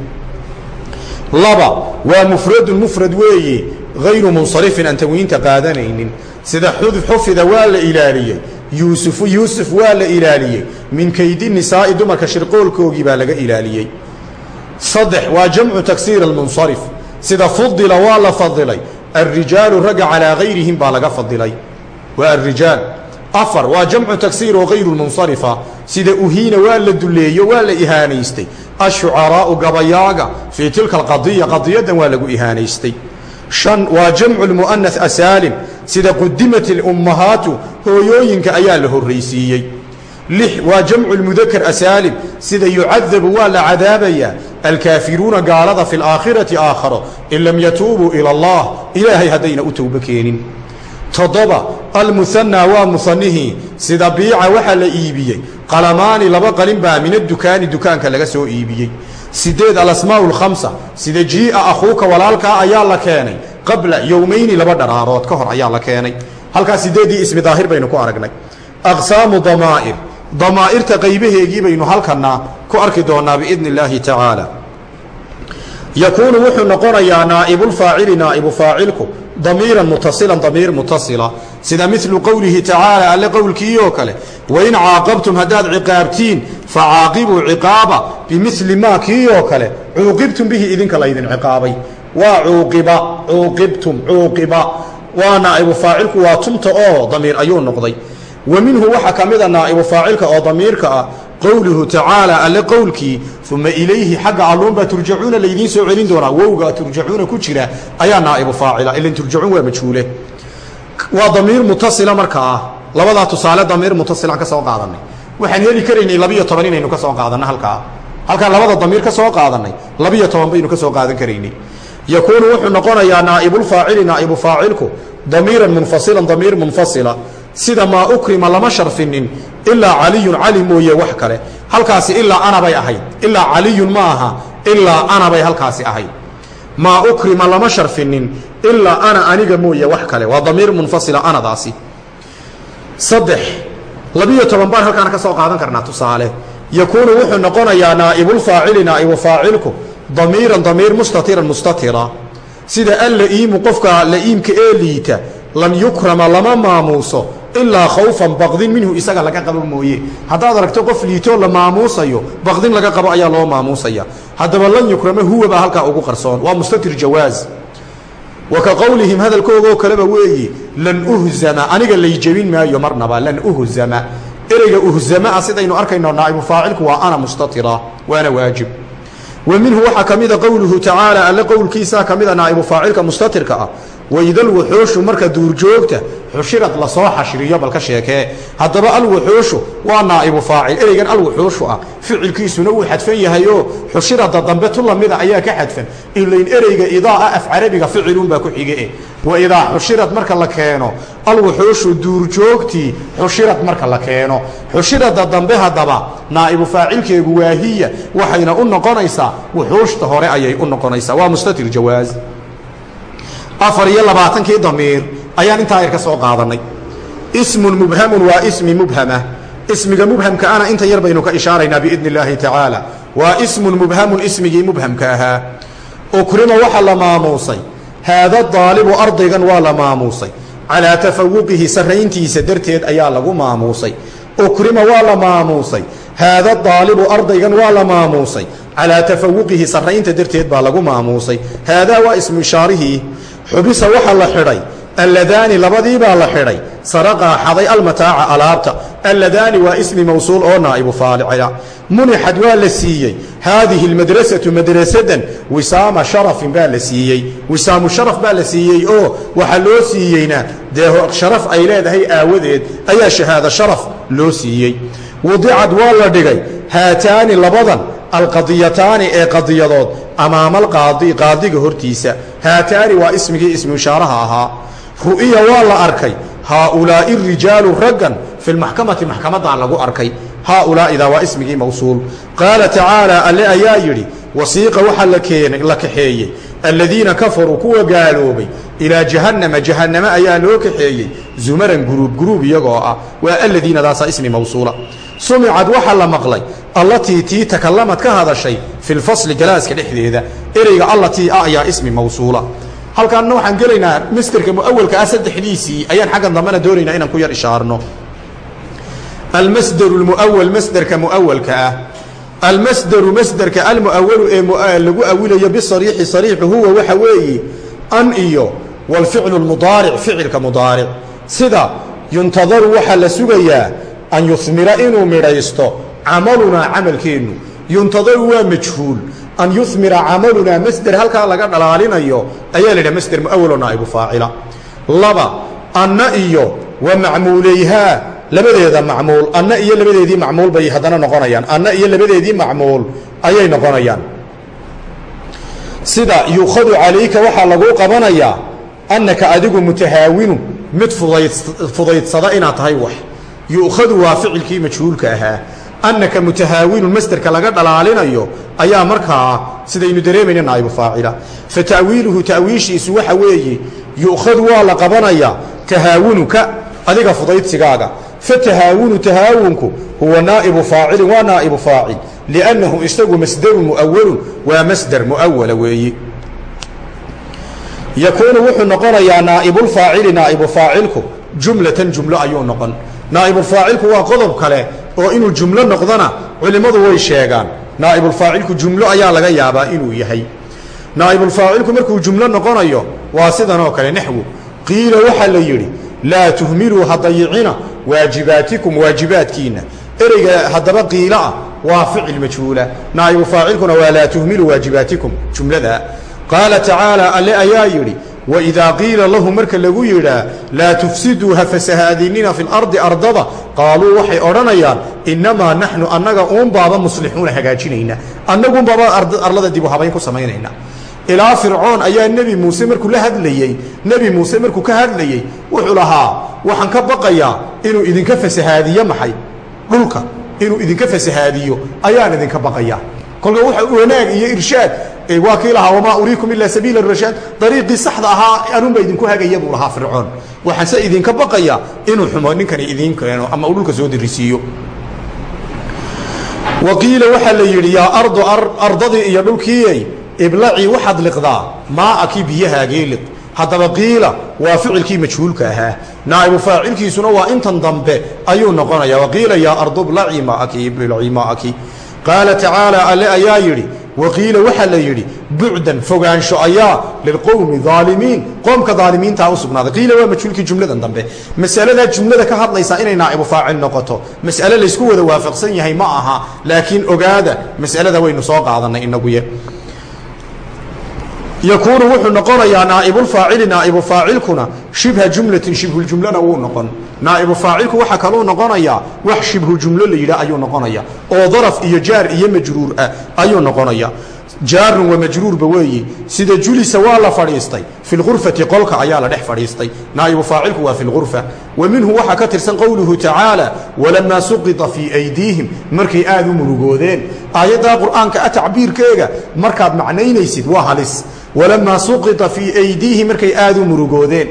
Laba waa mufradun mufrad weeye hayru munsarifin aan tanwiinta qaadanaynin sida xufida waa la ilaaliyey yuusufu yuusuf waa la ilaaliyey min kaydi nisaa'i dumarka shirqoolkoogii baa laga ilaaliyey saddex waa jamcu taksiir almunsarif sida fudila waa la fadilay alrijaalu ragga calaa gayrihim baa laga fadilay waa alrijaal afar waa jamcu taksiir oo hayru lmunsarifa sida uhiina waa la duleeyo waa la ihaanaystay ashucaraa'u gabayaaga fii tilka alqadiya qadiyaddan waa lagu ihaanaystay waa jamcu lmu'anas asaalim sida qudimat ilummahaatu hooyooyinka ayaa la horraysiiyey. Lix waa jamcu lmudakar asaalim sida yucadabu waa la cadaabayaa alkaafiruuna gaalada fi laakhirati aakharo in lam yatuubuu ila allah ilaahay haddayna u towbo keenin. Toddoba almuhanaa waa muhanihii sida biica waxaa la iibiyey qalamaani laba qalin baa min adukaani dukaanka laga soo iibiyey sideed alasmaau lkhamsa sida jii'a akhuuka walaalkaa ayaa la keenay. Qabla yowmayni laba dharaarood ka hor ayaa la keenay. Halkaas sideeddii ismi daahir baynu ku aragnay. Aqsaamu damaa'ir. Damaa'irta qaybaheegii baynu halkana ku arki doonaa biidni illaahi tacaala yakuunu wuxuu noqonayaa naa'ibulfaacili naa'ibu faacilku damiiran mutasilan damiir mutasila sida milu qowlihi tacaala alle qowlkii oo kale wain caaqabtum haddaad ciqaabtiin facaaqibuu ciqaaba bimili maa kii oo kale cuuqibtum bihi idinka laydin ciqaabay. Waa cuuqiba cuuqibtum cuuqiba. Waa naa'ibu faacilku waa tumta oo damiir ayuu noqday. Wa minhu ka mida naa'ibu faacilka oo damiirka ah qowluhu tacaala alle qowlkii uma ilayhi xagga alluunbaa turjacuuna laydiin soo celin doonaa wowga turjacuuna ku jira ayaa naa'ibu faacila ilan turjacuun waa majhuule. Waa damiir mutasila markaa labadaa tusaale damiir mutasilaan ka soo qaadanay. Waxaan heli karaynay labiyo toban inaynu ka soo qaadanno halkaa. Halkaan labada damiir ka soo qaadanay labiyo toban baynu ka soo qaadan karaynay. Yakuunu wuxuu noqonayaa naa'ibulfaacili naa'ibu faacilku damiiran munfasilan damiir munfasila sida maa ukrima lama sharfinin ilaa caliyun cali mooye wax kale. Halkaasi ilaa ana bay ahayd ilaa caliyun ma aha ilaa ana bay halkaasi ahayd. Maa ukrima lama sharfinin ilaa ana aniga mooye wax kale. Waa damiir munfasila anadaasi. Saddex labiyo toban baan halkaan ka soo qaadan karnaa tusaale. Yakuunu wuxuu noqonayaa naa'ibulfaacili naa'ibu faacilku damiiran damiir mustatiran mustatira. Sida allaiimu qofka la'iimka ee liita lam yukrama lama maamuuso ilaa khawfan baqdin minhu isaga laga qabo mooye. Haddaad aragto qof liitoo la maamuusayo baqdin laga qabo ayaa loo maamuusaya. Haddaba lan yukrama huwa baa halkaa ugu qarsoon. Waa mustatir jawaaz. Wa ka qowlihim hadalkoogoo kaleba weeyi lan uhzama aniga lay jebin maayo marnaba lan uhzama. Ereyga uhzamaa sidaynu arkayno naa'ibu faacilku waa ana mustatira waana waajib. Wa waxaa ka mida qowluhu tacaala alle qowlkiisaa ka mida naa'ibu faacilka mustatirka ah waidalwuxuushu marka duurjoogta xushirad la soo xashiriyo balka sheekee haddaba alwuxuushu waa naa'ibu faacil. Ereygan alwuxuushu ah ficilkiisuna uu xadfan yahayoo xushirada dambe tu lamida ayaa ka xadfan. Ilayn ereyga idaaa af carabiga ficilunbaa ku xige wa idaa xushirad marka la keeno alwuxuushu duurjoogtii xushirad marka la keeno. Xushirada dambe haddaba naa'ibu faacilkeegu waahiya waxayna u noqonaysaa wuxuushta hore ayay u noqonaysaa. Waa mustatir jawaaz afar iyo labaatankii damiir ayaan intaa yar ka soo qaadanay. Ismun mubhamun waa ismi mubhama. Ismiga mubhamka ana inta yar baynu ka ishaaraynaa biidni illaahi tacaala. Waa ismun mubhamun ismigii mubhamka ahaa. Ukrima waxaa la maamuusay. Haada daalibu ardaygan waa la maamuusay. Calaa tafawuqihi sarrayntiisa darteed ayaa lagu maamuusay. Ukrima waa la maamuusay. Haada daalibu ardaygan waa la maamuusay. Calaa tafawuqihi sarraynta darteed baa lagu maamuusay. Haadaa waa ismu ishaarihii xubisa waxaa la xidhay. Alladaani labadiibaa la xidhay. Saraqaa xaday almataaca alaabta. Alladaani waa ismi mawsuul oo naa'ibu faalicila munixad waa la siiyey. Haadihi almadrasatu madrasadan. Wisaama sharafin baa la siiyey. Wisaamu sharaf baa la siiyey oo waxaa loo siiyeyna dee sharaf ay leedahay aawadeed ayaa shahaado sharaf loo siiyey. Wadicad waa la dhigay. Haataani labadan alqadiyataani ee qadiyadood amaama alqaadi qaadiga hortiisa. Haataani waa ismigii ismu ishaaraha ahaa. Ru'iya waa la arkay. Haaulaa'i rijaalu raggan fi lmaxkamati maxkamadaa lagu arkay. Haaulaa'idaa waa ismigii mawsuul. Qaala tacaala alle ayaa yidhi wasiiqa waxaa la kaxeeyey. Aladiina kafaruu kuwa gaaloobay ilaa jahannama jahanname ayaa loo kaxeeyey. Zumaran guruub guruub iyagoo ah. Waa aladiinadaasaa ismi mawsuula sumicad waxaa la maqlay allatii tii takalamad ka hadashay fi lfasli galaaska dhexdeeda ereyga allatii ah ayaa ismi mawsuula. Halkaanna waxaan gelaynaa masterka muawalka ah saddexdiisii ayaan xaggan dambena doonaynaa inaan ku yar ishaarno. Almasdaru lmuawal masderka muawalka ah. Almasdaru masderka almuawalu ee lagu awilayo bisariixi sariixu huwa waxa weeye an iyo walficlu lmudaaric ficilka mudaaric. Sida yuntadaru waxaa la sugayaa an yumira inuu midhaysto camalunaa camalkeennu yuntadaru waa majhuul. An yumira camalunaa masder halkaa laga dhalaalinayo ayaa la yidhaha masder muawalo naa'ibu faacila. Laba anna iyo wa macmuulayhaa labadeeda macmuul. Anna iyo labadeedii macmuul bay haddana noqonayaan. Anna iyo labadeedii macmuul ayay noqonayaan. Sida yuukhadu calayka waxaa laguu qabanayaa annaka adigu mutahaawinu mid fudayd fudaydsada inaad tahay wax yu'khadu waa ficilkii majhuulka ahaa. Annaka mutahaawinun masderka laga dhalaalinayo ayaa markaa sidaynu dareemayna naa'ibu faacila. Fa ta'wiiluhu ta'wiishiisu waxa weeye yu'khadu waa la qabanayaa tahaawunuka adiga fudaydsigaaga. Fa tahaawunu tahaawunku huwa naa'ibu faacilin waa naa'ibu faacil. Liannahu isagu masderun mu'awalun waa masder mu'awala weeye yakuunu wuxuu noqonayaa naa'ibulfaacili naa'ibu faacilku jumlatan jumlo ayuu noqon naa'ibulfaacilku waa qodob kale oo inuu jumlo noqdona culimmadu way sheegaan. Naa'ibulfaacilku jumlo ayaa laga yaabaa inuu yahay. Naa'ibulfaacilku markuu jumlo noqonayo waa sidan oo kale. Naxwu qiila waxaa la yidhi laa tuhmiluu ha dayicina waajibaatikum waajibaadkiinna. Ereyga haddaba qiila ah waa ficil majhuula. Naa'ibu faacilkuna waa laa tuhmiluu waajibaatikum jumlada. Qaala tacaala alle ayaa yidhi waidaa qiila lahu marka lagu yidhaa laa tufsiduu ha fasahaadinina fi lardi ardada qaaluu waxay odhanayaan innamaa naxnu annaga uun baaba muslixuuna hagaajinayna annaguun baaba arlada dibu habayn ku samaynayna ilaa fircoon ayaa nebi muuse markuu la hadlayey nebi muuse markuu ka hadlayey wuxuu lahaa waxaan ka baqayaa inuu idinka fasahaadiyo maxay dhulka inuu idinka fasahaadiyo ayaan idinka baqayaa kolka wanaag iyo irshaad waa kii lahaa wamaa uriikum ilaa sabiila rashaad. Dariiqii saxda ahaa anunba idinku hagaya buu lahaa fircoon. Waxaanse idinka baqayaa inuu xumo ninkani idiin keeno ama uu dhulka soo dirisiiyo wa qiila waxaa la yidhi yaa ardu ardadii iyo dhulkiiyey iblacii waxaad liqdaa. Maa'akii biyahaagii liq haddaba qiila waa ficilkii majhuulka ahaa. Naa'ibu faacilkiisuna waa intan dambe ayuu noqonaya waqiila yaa ardu blacii maa'aki iblacii maa'aki qaala tacaala alle ayaa yidhi waqiila waxaa la yidhi bucdan fogaansho ayaa lilqowmi aalimiin qoomka aalimiintaa u qiila waa majhuulkii jumladan dambe. Masaladaa jumlada ka hadlaysaa inay naa'ibu faacil noqoto. Mas'ale laysku wada waafaqsan yahay ma aha laakiin ogaada mas'alada waynu soo qaadanay inaguye yakuunu wuxuu noqonayaa naa'ibulfaacili naa'ibu faacilkuna shibha jumlatin shibhuljumlana wuu noqon naa'ibu faacilku waxaa kaluu noqonayaa wax shibhujumlo la yidhaah ayuu noqonaya. Oo daraf iyo jaar iyo majruur ah ayuu noqonaya. Jaarun wa majruurba weeyi sida julisa waa la fadhiistay. Fi lghurfati qolka ayaa la dhex fadhiistay. Naa'ibu faacilku waa fi lghurfa wa minhu waxaa ka tirsan qowluhu tacaala walamaa suqita fii aydiihim markay aad u murugoodeen. Aayaddaa qur'aanka a tacbiirkeega markaad macnaynaysid waa halis. Walamaa suqita fii aydiihim markay aad u murugoodeen.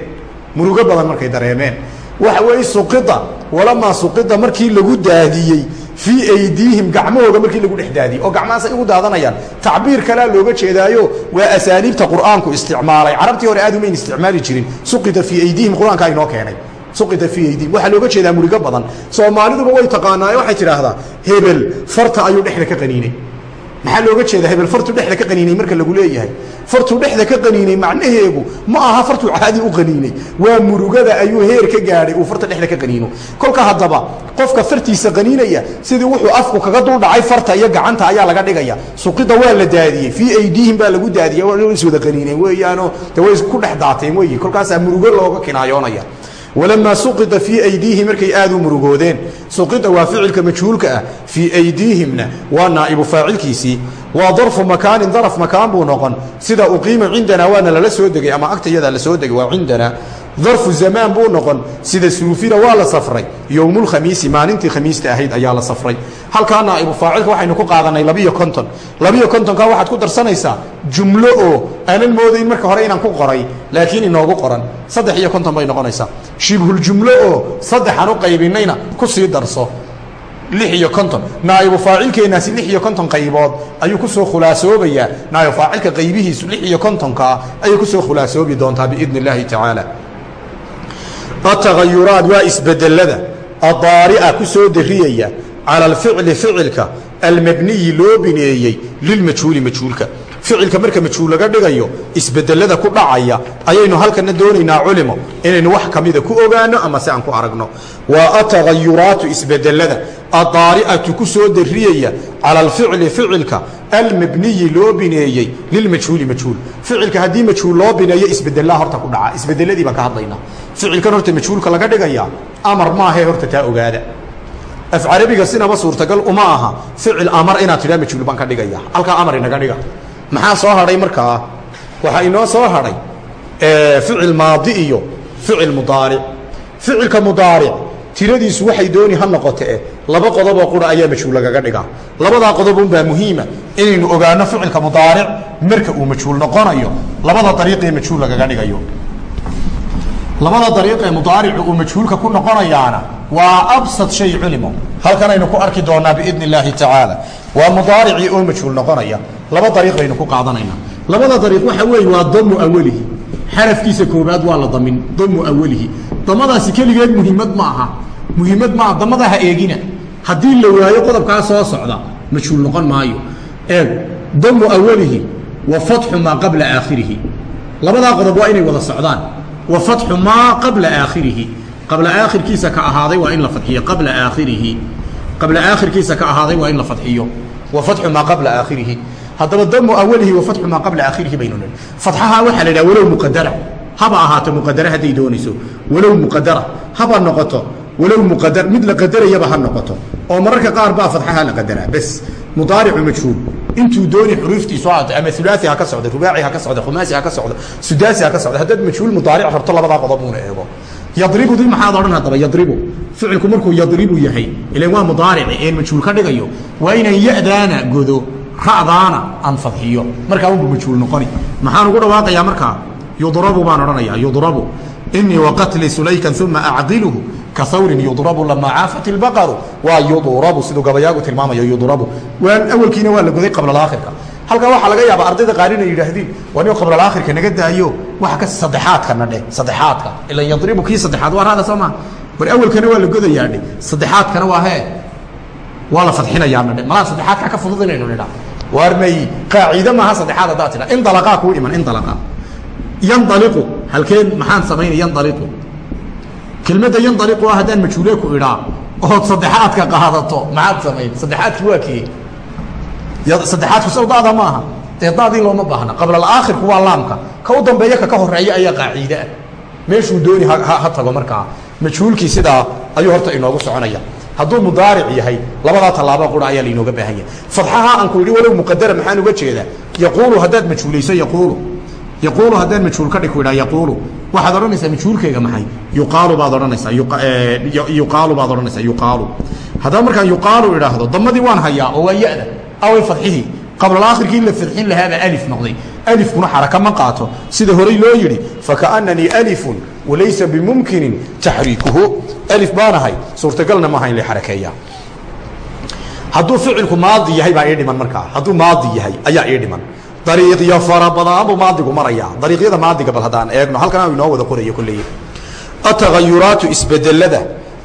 Murugo badan markay dareemeen waxa weeye suqita walamaa suqita markii lagu daadiyey fii aydiihim gacmahooga markii lagu dhex daadiyey. Oo gacmahaasay ugu daadanayaan. Tacbiir kalea looga jeedaayo waa asaaliibta qur'aanku isticmaalay. Carabtii hore aad umayn isticmaali jirin. Suqita fii aydiihim qur'aanka inoo keenay. Suqita fii aydiihim. Waxaa looga jeedaa murigo badan. Soomaaliduba way taqaanaaye waxay tidhaahdaa hebel farta ayuu dhexda ka qaniinay maxaa looga jeedaa hebel fartuu dhexda ka qaniinay marka lagu leeyahay? Fartuu dhexda ka qaniinay macnaheegu ma aha fartuu caadi u qaniinay. Waa murugada ayuu heer ka gaadhay uu farta dhexda ka qaniino. Kolka haddaba qofka fartiisa qaniinaya sidii wuxuu afku kaga dul dhacay farta iyo gacanta ayaa laga dhigaya. Suqida waa la daadiyey. Fii aydiihim baa lagu daadiyey. Waa iswada qaniineen weeyaanoo de ku dhex daateen weyi kolkaasaa murugo looga kinaayoonaya walamaa suqita fii aydiihim markay aad u murugoodeen. Suqita waa ficilka majhuulka ah fii aydiihimna waa naa'ibu faacilkiisii waa darfu makaanin daraf makaan buu noqon. Sida uqiima cindanaa waana lala soo degay ama agtayadaa la soo degay waa cindanaa darfu zamaan buu noqon. Sida suufina waa la safray. Yowmulkhamiisi maalintii khamiista ahayd ayaa la safray. Halkaa naa'ibu faacilka waxaynu ku qaadanay labiyo konton. Labiyo kontonka waxaad ku darsanaysaa jumlo oo aanan moodayn marka hore inaan ku qoray laakiin inoogu qoran. Saddex iyo konton bay noqonaysaa. Shibhuljumlo oo saddexaan u qaybinayna ku sii darso lix iyo konton. Naa'ibu faacilkeenaasi lix iyo konton qaybood ayuu ku soo khulaasoobayaa naa'ibu faacilka qaybihiisu lix iyo kontonkaa ayay ku soo khulaasoobi doontaa biidni illaahi tacaala atagayuraat waa isbedelada adaari'a ku soo cala alficli ficilka almabniyi loo bineeyey lilmajhuuli majhuulka ficilka marka majhuul laga dhigayo isbedelada ku dhacaya ayaynu halkana doonaynaa culimo inaynu wax kamida ku ogaano ama si aan ku aragno. Waa atagayuraatu isbedelada adaari'atu ku soo cala alficli ficilka almabniyi loo bineeyey lilmajhuuli majhuul. Ficilka haddii majhuul loo bineeyo isbedelaa horta ku dhaca isbedeladii baan ka hadlaynaa. Ficilkan horta majhuulka laga dhigaya amar maahae horta taa ogaada. Af carabiga sinaba suurtagal uma aha ficil amar inaad tidhaa majhuul baan ka dhigaya halkaa amar inaga dhiga maxaa soo hadhay markaa waxaa inoo soo hadhay ficil maadi iyo ficil mudaaric. Ficilka mudaaric tiradiisu waxay dooni ha noqote laba qodoboo qura ayaa majhuul lagaga dhigaa. Labadaa qodobunbaa muhiima inaynu ogaano ficilka mudaaric marka uu majhuul noqonayo. Labada dariiqee majhuul lagaga dhigayo. Labada dariiqee mudaaricu uu majhuulka ku noqonayaana waa absad shay culimo. Halkanaynu ku arki doonaa biidni illaahi tacaala waa mudaaricii oo majhuul noqonaya. Laba dariiq baynu ku qaadanaynaa labada dariiq waxa weeye waa damu awalihi. Xarafkiisa koobaad waa la damin damu awalihi. Damadaasi keligeed muhiimad ma aha. Muhiimad maaha damada ha eegina. Haddii la waayo qodobkaa soo socda majhuul noqon maayo. Eeg damu awalihi wa fatxu maa qabla aakhirihi. Labadaa qodob waa inay wada socdaan. Wa fatxu maa qabla aakhirihi qabla aakhirkiisa ka ahaaday waa in la fadxiyo. Qabla aakhirihi. Qabla aakhirkiisa ka ahaaday waa in la fadxiyo. Wa fatxu maa qabla aakhirihi. Haddaba damu awalihi wa fatxu maa qabla aakhirihi baynu nihi fatxaha waxaa la idhaha walow muqadara haba ahaato muqadara hadday doonayso. Walow muqadara haba noqoto. Walow muqadar mid la qadarayaba ha noqoto. Oo mararka qaar baa fadxaha la qadaraa bes. Mudaaricu majhuul. Intuu dooni xuruuftiisu haato ama ulaai ha ka socda rubaaci ha ka socda khumaasi ha ka socda sudaasi ha ka socda haddaad majhuul mudaaric rabto labadaa qodob uuna eego yadribudi maxaad odhan haddaba yadribu. Ficilku markuu yadribu yahay ilan waa mudaarici een majhuul ka dhigayo waa inaan yadaana godo ra'daana aan fadxiyo markaa unbu majhuul noqoni. Maxaan ugu dhawaaqayaa markaa yudrabu baan odhanayaa yudrabu. Inii waqatli sulaykan uma acdiluhu ka hawrin yudrabu lamaa caafat ilbaqaru waa yudrabu siduu gabayaagu tilmaamayo yudrabu. Waa awelkiina waa la goday qabla halkaa waxaa laga yaaba ardayda qaar inay yidhaahdiin waa nin qabla alaakhirka naga daayo waxa ka saddexaadkana dheh saddexaadka. Ilan yadribu kii saddexaad waa raada soo maa war awelkana waa la godayaa dhe saddexaadkana waa hee waa la fadxinayaana dhe malaa saddexaadka ka fudud inaynu nidhaa waar may qaaciide maaha saddexaad haddaad tidha indalaqaa kuu iman indalaqa. Yandaliqu halkeen maxaan samaynay yandaliqu. Kelmadda yandaliqu ah haddaan majhuulee ku idhaa ood saddexaadka qaadato maxaad samayn saddexaadki waa kii saddexaadku sow daada maaha. Dee daadii looma baahna. Qabla alaakhirku waa laamka. Ka u dambeeya ka ka horreeya ayaa qaaciide ah. Meeshuu dooni ha tago markaa. Majhuulkii sidaa ayuu horta inoogu soconaya. Hadduu mudaaric yahay labadaa tallaabo qura ayaa lainooga baahan yahay. Fadxaha aan ku idhi walow muqadara maxaan uga jeedaa? Yaquulu haddaad majhuulayso yaquulu. Yaquulu haddaan majhuul ka dhig ku yaquulu. Waxaad odhanaysaa majhuulkeyga maxay? Yuqaalu baad odhanaysaa. Yuqaalu baad odhanaysaa. Yuqaalu. Haddaba markaan yuqaalu idhaahdo damadii waan hayaa oo waa ya-da away fadxihii qablaakhirkii la fadxin lahaabaa alif noqday alifkuna xaraka ma qaato sida horey loo yidhi fakaannanii alifun walaysa bimumkinin taxriikuhu alif baanahay suurtagalna maaha in la xarakeeya hadduu ficilku maadi yahay baa ii dhiman markaa hadduu maadi yahay ayaa ii dhiman dariiqyo fara badan buu maadigu marayaa dariiqyada maadiga bal haddaan eegno halkan inoo wada qorayo kolley atagayuraatu isbedelada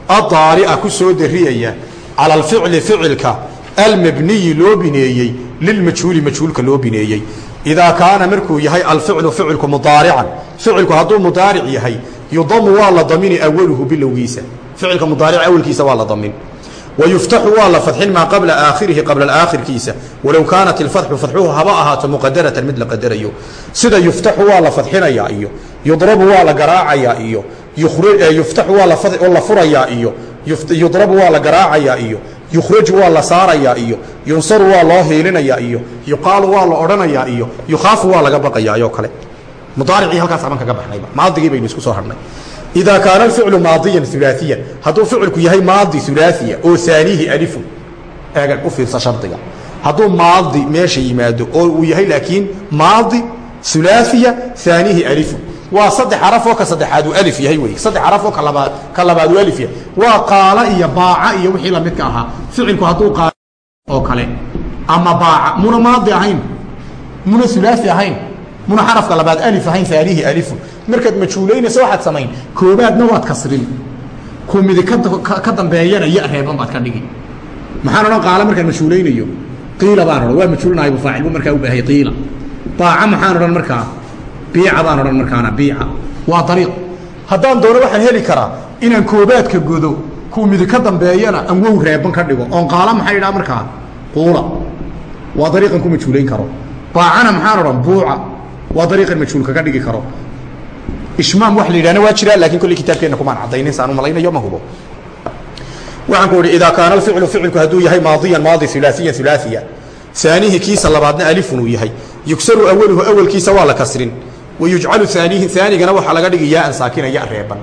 addaari'a ku soo dariyaya cala alficli ficilka almabniyi loo bineeyey lilmajhuuli majhuulka loo bineeyey idaa kaana markuu yahay alficlu ficilku mudaarican ficilku hadduu mudaaric yahay yudamu waa la damini awaluhu bilowgiisa ficilka mudaaric awelkiisa waa la damin wayuftaxu waa la fadxin maa qabla aakhirihi qabla aakhirkiisa walow kaanat ilfatxu fadxuhu haba ahaato muqadaratan mid la qadarayo sida yuftaxu waa la fadxinayaa iyo yudrabu waa la garaacayaa iyo yuftaxu waa la furayaa iyo yudrabu waa la garaacayaa iyo yukhraju waa la saarayaa iyo yunsaru waa loo hiilinayaa iyo yuqaalu waa la odhanayaa iyo yukhaafu waa laga baqayaa ayoo kale mudaaricii halkaas aban kaga baxnayba maadigii baynu isku soo harhnay idaa kaana alficlu maadiyan ulaaiyan hadduu ficilku yahay maadi ulaaiya oo aaniihi alifu eega u fiirsa shardiga hadduu maadi meesha yimaado oo uu yahay laakiin maadi ulaaiya aaniihi alifu waa saddex xarafoo ka saddexaad uu alif yahay wey saddex xarafoo kalabaad ka labaad uu alif yahay. Waa qaala iyo baaca iyo wixii lamidka ahaa. Ficilku hadduu qaal oo kale. Ama baaca muna maadi ahayn muna ulaai ahayn muna xarafka labaad alif ahayn aanihi alifu. Markaad majhuulaynayso waxaad samayn. Koobaadna waad kasrin. Ku midi ka dambeeyana ya reeban baad ka dhigi maxaan odhan qaala markaan majhuulaynayo qiila baan odhan. Waa majhuul naayibu faacil buu markaa u baahay qiila. Baaca maxaan odhan markaa biica baan odhan markaana biica. Waa dariiq. Haddaan doono waxaan heli karaa inaan koobaadka godo ku midi ka dambeeyana aan wow reeban ka dhigo. Oon qaala maxay idhaa markaa? Quula. Waa dariiqan ku majhuulayn karo. Baacana maxaan odhan buuca. Waa dariiqan majhuul kaga dhigi karo. Ishmaam wax la yidhahna waa jiraa laakiin kolley kitaabkeenna kumaan caddaynin saan u ma hubo. Waxaan ku idhi idaa kaana alficlu ficilku hadduu yahay maadiyan maadi ulaaiyan ulaaiya aanihi kiisa labaadna alifun uu yahay. Yugsaru awaluhu awelkiisa waa la kasrin wayujcalu aanihi aanigana waxaa laga dhigi yaaan saakina ya reeban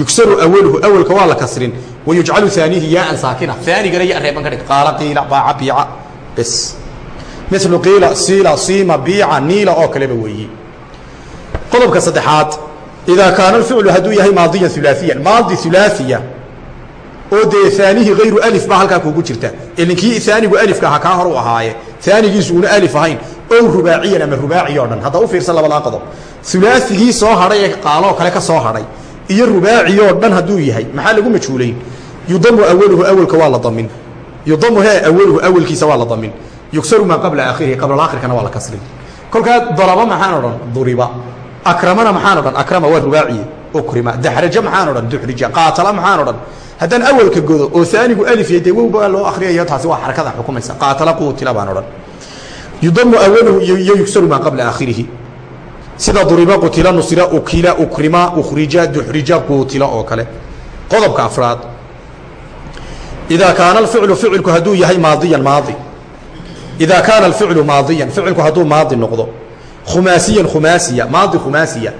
yugsaru awaluhu awelka waa la kasrin wayujcalu aanihi yaaan saakina aanigana ya reeban ka dhig qaala qiila baaca biica bes milu qiila siila siima biica niila oo kaleba weeye qodobka saddexaad idaa kaana alficlu hadduu yahay maadiyan ulaaiyan maadi ulaaiya oo dee aanihi hayru alif baa halkaa kuugu jirta ilinkii aanigu alifka ahaa kaa hor u ahaaye aanigiisu una alif ahayn ow rubaaciyan ama rubaaci dhan. Hadda u fiirsan labadaa qodob ulaaigii soo hadhay ee qaaloo kale ka soo hadhay iyo rubaaci dhan hadduu yahay maxaa lagu majhuulayn? Yudamu awaluhu awelka waa la damin. Yudamu he awaluhu awelkiisa waa la damin. Yugsaru maa qabla aakhirihi qabla aakhirkana waa la kasrin. Kolkaa daraba maxaan odhan? Duriba. Akramana maxaan odhan? Akrama waa rubaaciye ukrima daxraja maxaan odhan? Duxrija. Qaatala maxaan odhan? Haddaan awelka godo oo aanigu alif ya dee wow baa loo akriyaya taasi waa xarakada xukumaysa. Qaatala quutila baan odhan yudamu awaluhu iyo yugsaru maa qabla aakhirihi sida duriba qutila nusira ukila ukrima ukhrija duxrija quutila oo kale qodobka afraad idaa kaana alficlu ficilku hadduu yahay maadiyan maadi idaa kaana alficlu maadiyan ficilku hadduu maadi noqdo khumaasiyan khumaasiya maadi khumaasiya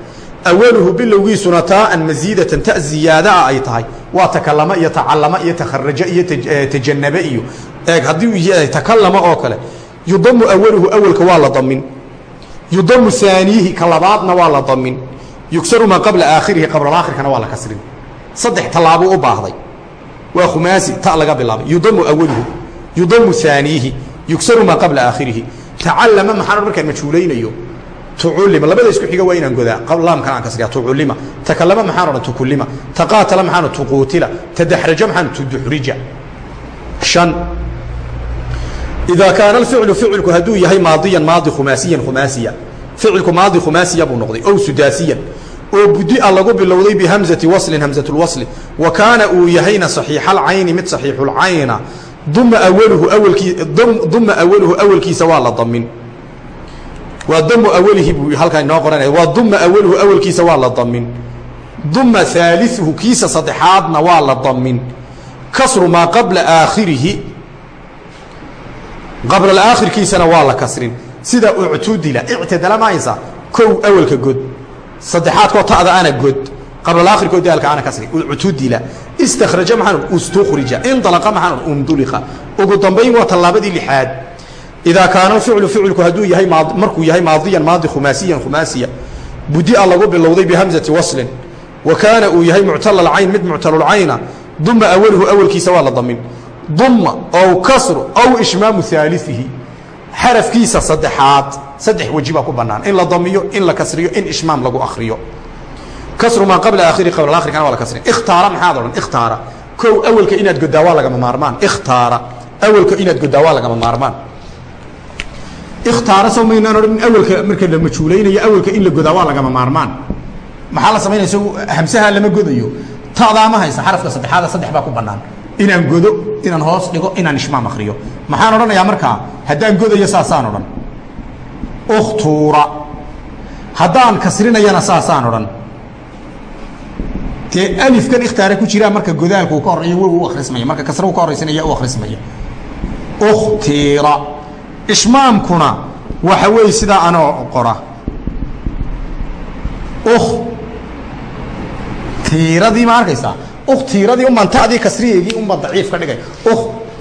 awaluhu bilowgiisuna taaan masiidatan ta ziyaadaa ay tahay waa takalama iyo tacalama iyo takharaja iyo tajanabe iyo eeg haddii takalama oo kale yudamu awaluhu awalka waa la damin. Yudamu aaniihi ka labaadna waa la damin. Yugsaru maa qabla aakhirihi qablaakhirkana waa la kasrin. Saddex tallaabuu u baahday. Waa khumaasi ta laga bilaabay. Yudamu awaluhu yudamu aaniihi yugsaru maa qabla aakhirihi. Tacallama maxaan markaan majhuulaynayo tuculima labada isku xiga waa inaan godaa. Laamkan aan kasriya tuculima takalama maxaan odhan tukulima taqaatala maxaan tuquutila. Tadaxraja maxaan tuduxrija. Shan idaa kaana alficlu ficilku hadduu yahay maadiyan maadi khumaasiyan khumaasiya ficilku maadi khumaasiya buu noqday ow sudaasiyan oo budia lagu bilowday bihamzati waslin hamzatulwasli wa kaana uu yahayna saxiixalcayni mid saxiixulcayna duma awaluhu awalkii duma awaluhu awalkiisa waa la damin waa damu awalihi buu halkaa inoo qoranaya waa duma awaluhu awalkiisa waa la damin duma haaliuhu kiisa saddexaadna waa la damin kasru maa qabla aakhirihi qabla aakhirkiisana waa la kasrin. Sida uctudila ictadala maaysa kow awalka god saddexaadkoo ta'da ana god qablaakhirkoo daalka ana kasri uctudila istakhraja maxaan ustukhrija indalaqa maxaan undulika ugu dambayn waa tallaabadii lixaad. Idaa kaana alficlu ficilku hadduu yahay markuu yahay maadiyan maadi khumaasiyan khumaasiya. Budia lagu bilowday bihamzati waslin. Wa kaana uu yahay muctalalcayn mid muctalulcayna duma awaluhu awalkiisa waa la damin duma ow kasru ow ishmaamu haaliihi xarafkiisa saddexaad saddex weji baa ku bannaan. In la damiyo in la kasriyo in ishmaam lagu akriyo kasru maa qabla aakhiri qabla aakhirkana waa la kasriya ikhtaara maxaad odhan ikhtaara. Kow awalka inaad goddaa waa lagama maarmaan. Ikhtaara. Awalka inaad goddaa waa lagama maarmaan. Ikhtaara soo maynaan odhan awalka marka la majhuulaynayo awalka in la godaa waa lagama maarmaan. Maxaa la samaynaya isagu hamsaha lama godayo. Ta'daa ma haysa xarafka saddexaada saddex baa ku bannaan. Inaan godo inaan hoos dhigo inaan ishmaam akriyo maxaan odhanayaa markaa? Haddaan godayo saasaan odhan. Ukhtuura haddaan kasrinayana saasaan odhan. Dee alifkan ikhtaara ku jiraa marka godaalku ka horreeya wow akhrismaya. Marka kasra u ka horraysanaya u akhrismaya. Ukhtiira ishmaamkuna waxa weeye sidaa anoo qora. Ukh tiiradii ma arkaysaa tiiradii umbaan ta'dii kasriyeygii umbaan daciif ka dhigay.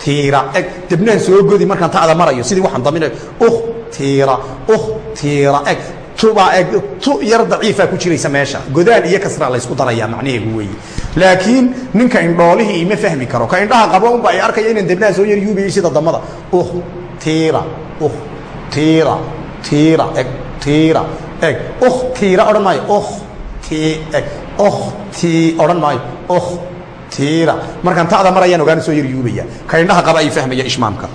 Tiira eg debnaan soo godi markaan ta'da marayo sidii waxaan daminayo ukh tiira ukh tiira eg tubaa eg tu yar daciifaa ku jiraysa meesha. Godaal iyo kasraa laysku darayaa macnaheegu weeye laakiin ninka indhoolihii ima fahmi karo ka indhaha qabo unba ay arkaya inaan debnaha soo yar yuubayay sida damada. Ukh tiira ukh tiira tiira eg tiira eg. Ukh tiira odhan maayo ukh tii eg odhan maayo. Tiira markaan ta'da marayaan ogaana soo yar yuubaya. Ka indhaha qaba ay fahmaya ishmaamka.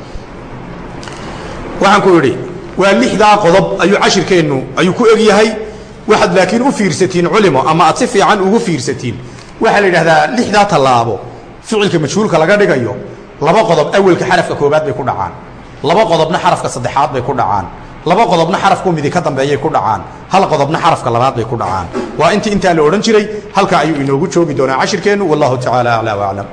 Waxaan ku idhi waa lixdaa qodob ayuu cashirkeennu ayuu ku egyahay. Waxaad laakiin u fiirsatiin culimo ama aad si fiican ugu fiirsatiin. Waxaa la yidhahdaa lixdaa tallaabo. Ficilka majhuulka laga dhigayo laba qodob awelka xarafka koobaad bay ku dhacaan. Laba qodobna xarafka saddexaad bay ku dhacaan laba qodobna xarafku midi ka dambeeyay ku dhacaan. Hal qodobna xarafka labaad bay ku dhacaan. Waa intii intaa la odhan jiray halkaa ayuu inoogu joogi doonaa cashirkeennu. Wallahu tacaala aclaa waclam